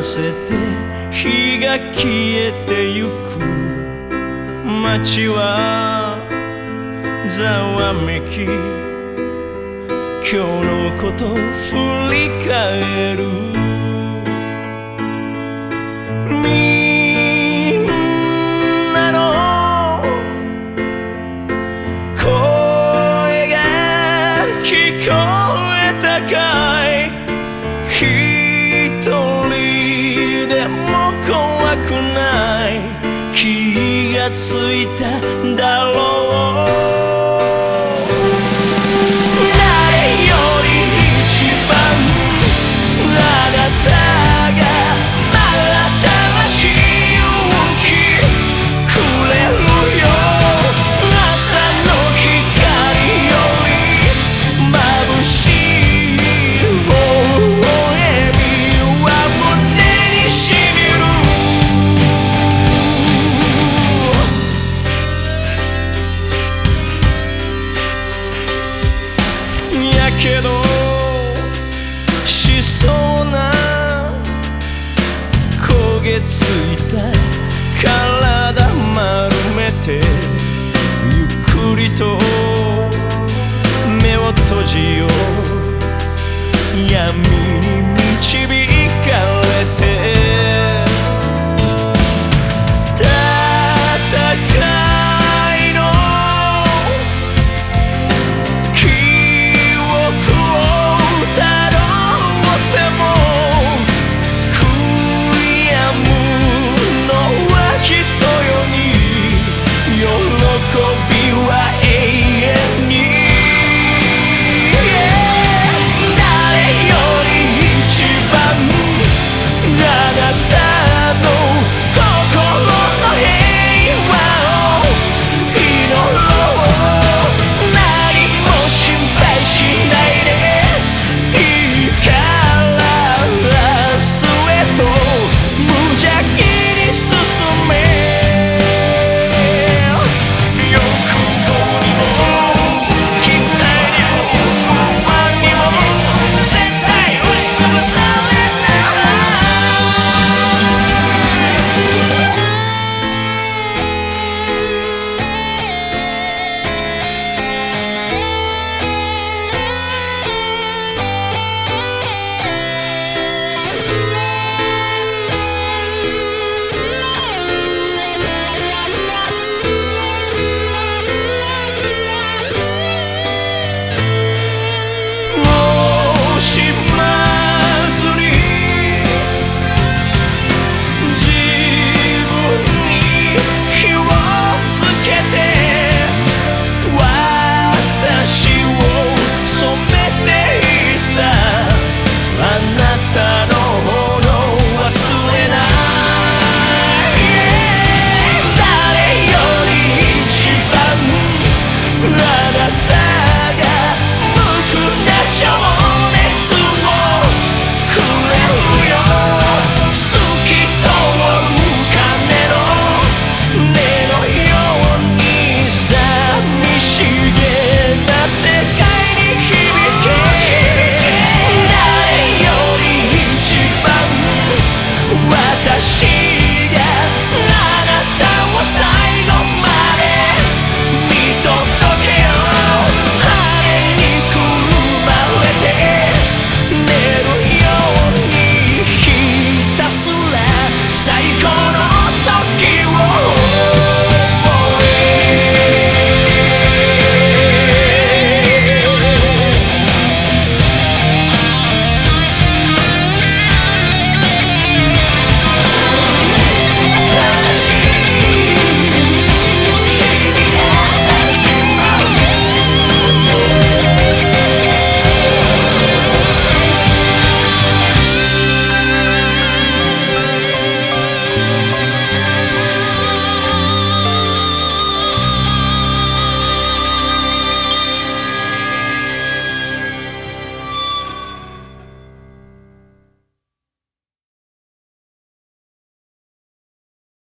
潤ませて日が消えてゆく。街はざわめき。今日のこと振り返る。みんなの声が聞こえたかい。がついたんだろうけどしそうな焦げついた体丸めてゆっくりと目を閉じよう。闇に導い the sheep.